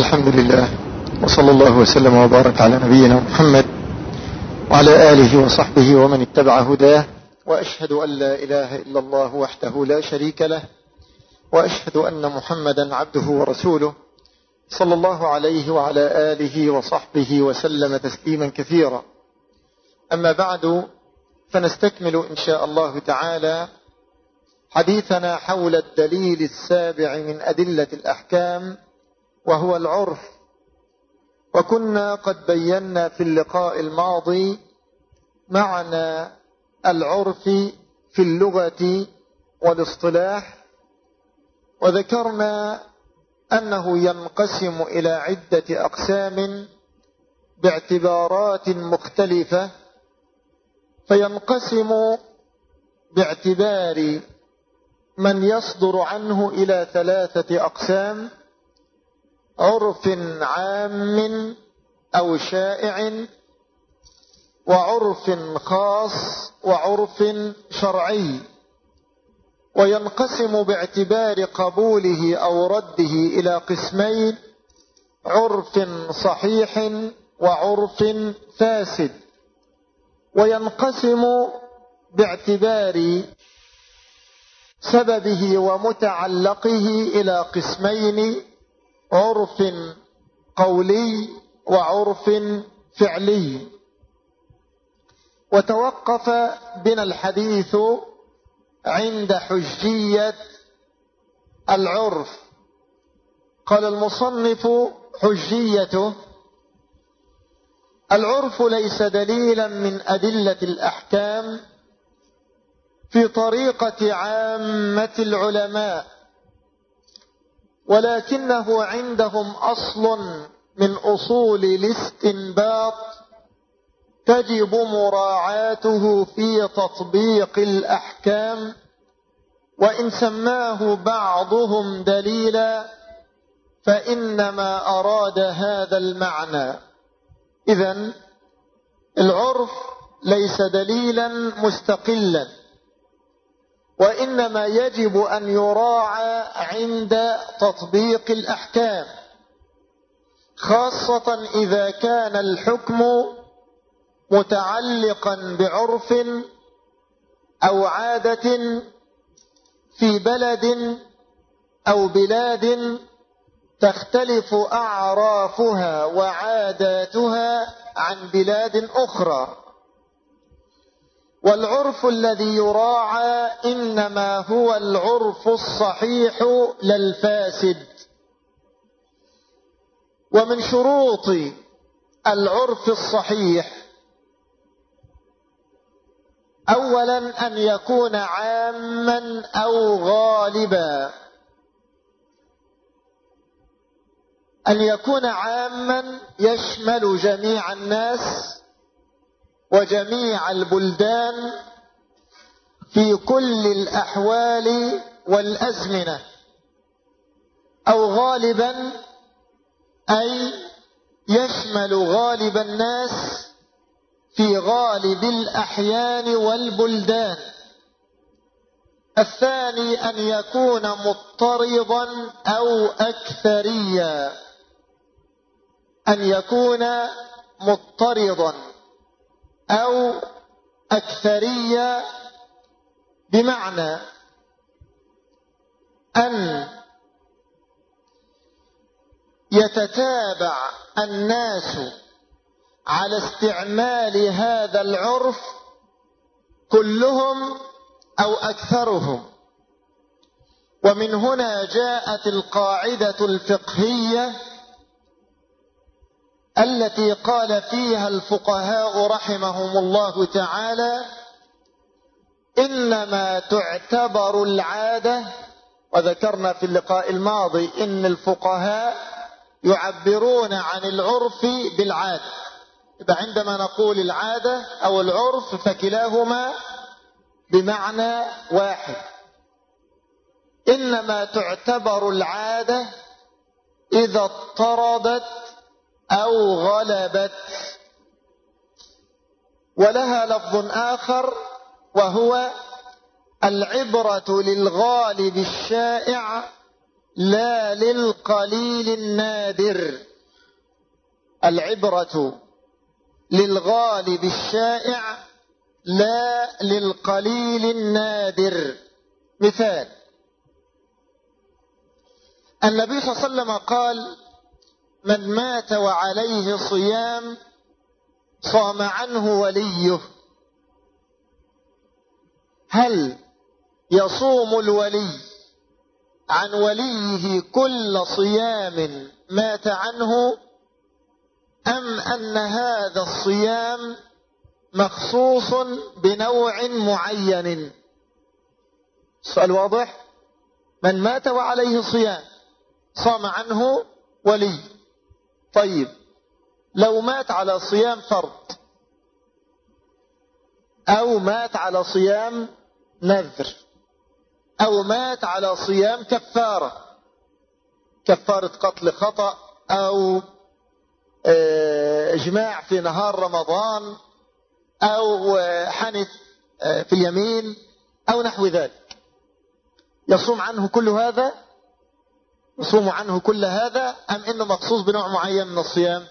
الحمد لله وصلى الله وسلم وبارك على نبينا محمد وعلى آله وصحبه ومن اتبع هداه وأشهد أن لا إله إلا الله وحده لا شريك له وأشهد أن محمدا عبده ورسوله صلى الله عليه وعلى آله وصحبه وسلم تسليما كثيرا. أما بعد فنستكمل إن شاء الله تعالى حديثنا حول الدليل السابع من أدلة الأحكام وهو العرف. وكنا قد بينا في اللقاء الماضي معنى العرف في اللغة والاصطلاح وذكرنا أنه ينقسم إلى عدة أقسام باعتبارات مختلفة فينقسم باعتبار من يصدر عنه إلى ثلاثة أقسام عرف عام أو شائع وعرف خاص وعرف شرعي وينقسم باعتبار قبوله أو رده إلى قسمين عرف صحيح وعرف فاسد. وينقسم باعتبار سببه ومتعلقه إلى قسمين عرف قولي وعرف فعلي. وتوقف بنا الحديث عند حجية العرف. قال المصنف حجيته العرف ليس دليلا من أدلة الأحكام في طريقة عامة العلماء. ولكنه عندهم أصل من أصول الاستنباط تجب مراعاته في تطبيق الأحكام وإن سماه بعضهم دليلا فإنما أراد هذا المعنى. إذا العرف ليس دليلا مستقلا. وإنما يجب أن يراعى عند تطبيق الأحكام خاصة إذا كان الحكم متعلقا بعرف أو عادة في بلد أو بلاد تختلف أعرافها وعاداتها عن بلاد أخرى. والعرف الذي يراعى إنما هو العرف الصحيح للفاسد. ومن شروط العرف الصحيح أولا أن يكون عاما أو غالبا. أن يكون عاما يشمل جميع الناس وجميع البلدان في كل الأحوال والأزمنة أو غالبا أي يشمل غالب الناس في غالب الأحيان والبلدان. الثاني أن يكون مضطردا أو أكثريا. أن يكون مضطردا أو أكثرية بمعنى أن يتتابع الناس على استعمال هذا العرف كلهم أو أكثرهم. ومن هنا جاءت القاعدة الفقهية التي قال فيها الفقهاء رحمهم الله تعالى إنما تعتبر العادة وذكرنا في اللقاء الماضي إن الفقهاء يعبرون عن العرف بالعادة. إذا عندما نقول العادة أو العرف فكلاهما بمعنى واحد. إنما تعتبر العادة إذا اضطردت أو غلبت. ولها لفظ آخر وهو العبرة للغالب الشائع لا للقليل النادر. العبرة للغالب الشائع لا للقليل النادر. مثال. النبي صلى الله عليه وسلم قال من مات وعليه صيام صام عنه وليه. هل يصوم الولي عن وليه كل صيام مات عنه أم أن هذا الصيام مخصوص بنوع معين؟ السؤال واضح. من مات وعليه صيام صام عنه ولي. طيب لو مات على صيام فرض أو مات على صيام نذر أو مات على صيام كفارة كفارة قتل خطأ أو آه، إجماع في نهار رمضان أو آه، حنث آه، في اليمين أو نحو ذلك. يصوم عنه كل هذا؟ يصوم عنه كل هذا أم إنه مخصوص بنوع معين من الصيام؟